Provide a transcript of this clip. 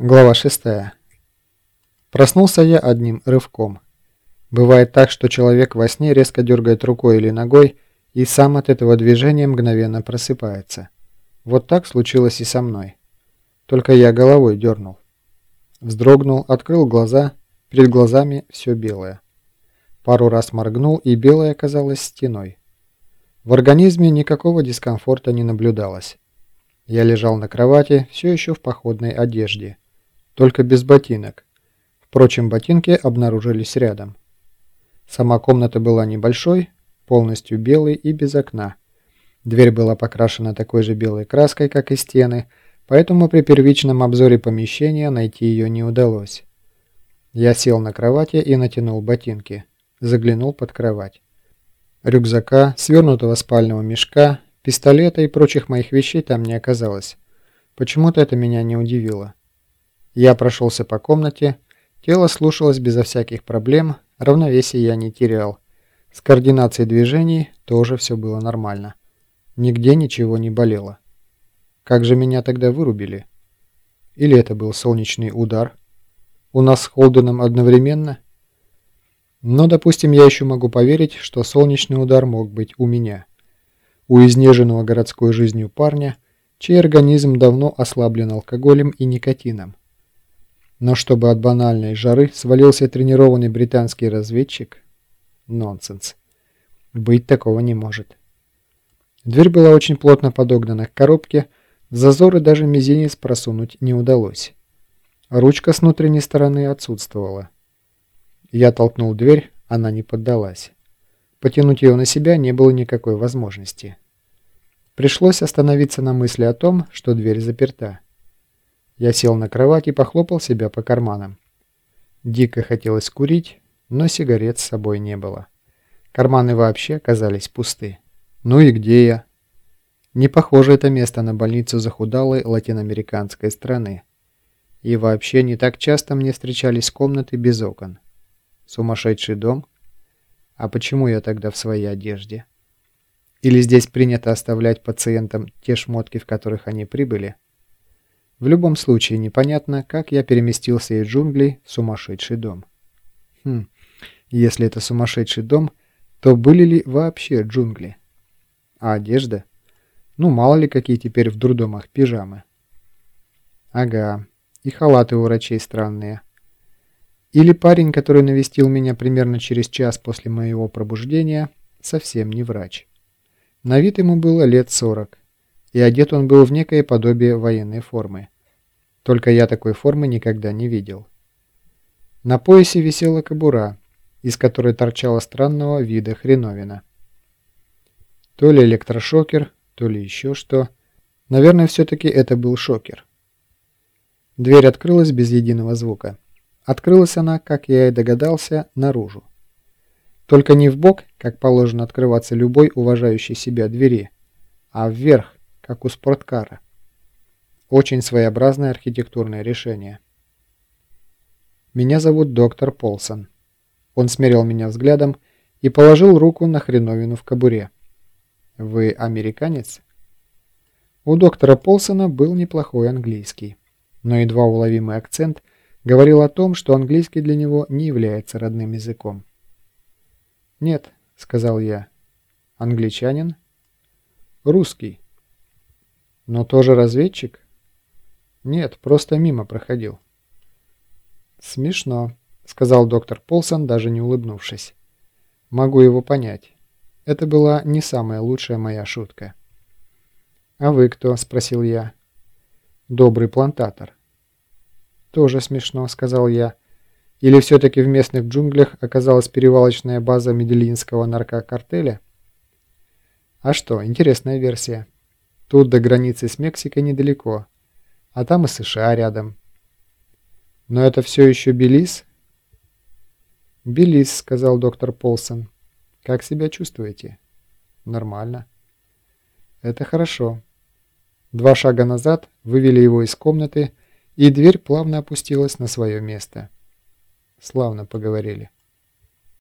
Глава 6. Проснулся я одним рывком. Бывает так, что человек во сне резко дергает рукой или ногой, и сам от этого движения мгновенно просыпается. Вот так случилось и со мной. Только я головой дернул. Вздрогнул, открыл глаза, перед глазами все белое. Пару раз моргнул, и белое оказалось стеной. В организме никакого дискомфорта не наблюдалось. Я лежал на кровати, все еще в походной одежде только без ботинок. Впрочем, ботинки обнаружились рядом. Сама комната была небольшой, полностью белой и без окна. Дверь была покрашена такой же белой краской, как и стены, поэтому при первичном обзоре помещения найти ее не удалось. Я сел на кровати и натянул ботинки. Заглянул под кровать. Рюкзака, свернутого спального мешка, пистолета и прочих моих вещей там не оказалось. Почему-то это меня не удивило. Я прошелся по комнате, тело слушалось безо всяких проблем, равновесие я не терял. С координацией движений тоже все было нормально. Нигде ничего не болело. Как же меня тогда вырубили? Или это был солнечный удар? У нас с Холденом одновременно? Но, допустим, я еще могу поверить, что солнечный удар мог быть у меня. У изнеженного городской жизнью парня, чей организм давно ослаблен алкоголем и никотином. Но чтобы от банальной жары свалился тренированный британский разведчик? Нонсенс. Быть такого не может. Дверь была очень плотно подогнана к коробке, зазоры даже мизинец просунуть не удалось. Ручка с внутренней стороны отсутствовала. Я толкнул дверь, она не поддалась. Потянуть ее на себя не было никакой возможности. Пришлось остановиться на мысли о том, что дверь заперта. Я сел на кровать и похлопал себя по карманам. Дико хотелось курить, но сигарет с собой не было. Карманы вообще оказались пусты. Ну и где я? Не похоже это место на больницу захудалой латиноамериканской страны. И вообще не так часто мне встречались комнаты без окон. Сумасшедший дом? А почему я тогда в своей одежде? Или здесь принято оставлять пациентам те шмотки, в которых они прибыли? В любом случае непонятно, как я переместился из джунглей в сумасшедший дом. Хм, если это сумасшедший дом, то были ли вообще джунгли? А одежда? Ну, мало ли какие теперь в дурдомах пижамы. Ага, и халаты у врачей странные. Или парень, который навестил меня примерно через час после моего пробуждения, совсем не врач. На вид ему было лет сорок и одет он был в некое подобие военной формы. Только я такой формы никогда не видел. На поясе висела кобура, из которой торчала странного вида хреновина. То ли электрошокер, то ли еще что. Наверное, все-таки это был шокер. Дверь открылась без единого звука. Открылась она, как я и догадался, наружу. Только не в бок, как положено открываться любой уважающей себя двери, а вверх, как у спорткара. Очень своеобразное архитектурное решение. Меня зовут доктор Полсон. Он смерил меня взглядом и положил руку на хреновину в кобуре. Вы американец? У доктора Полсона был неплохой английский, но едва уловимый акцент говорил о том, что английский для него не является родным языком. «Нет», — сказал я. «Англичанин?» «Русский». «Но тоже разведчик?» «Нет, просто мимо проходил». «Смешно», — сказал доктор Полсон, даже не улыбнувшись. «Могу его понять. Это была не самая лучшая моя шутка». «А вы кто?» — спросил я. «Добрый плантатор». «Тоже смешно», — сказал я. «Или все-таки в местных джунглях оказалась перевалочная база медельинского наркокартеля?» «А что, интересная версия. Тут до границы с Мексикой недалеко». А там и США рядом. Но это все еще Белиз? Белиз, сказал доктор Полсон. Как себя чувствуете? Нормально. Это хорошо. Два шага назад вывели его из комнаты, и дверь плавно опустилась на свое место. Славно поговорили.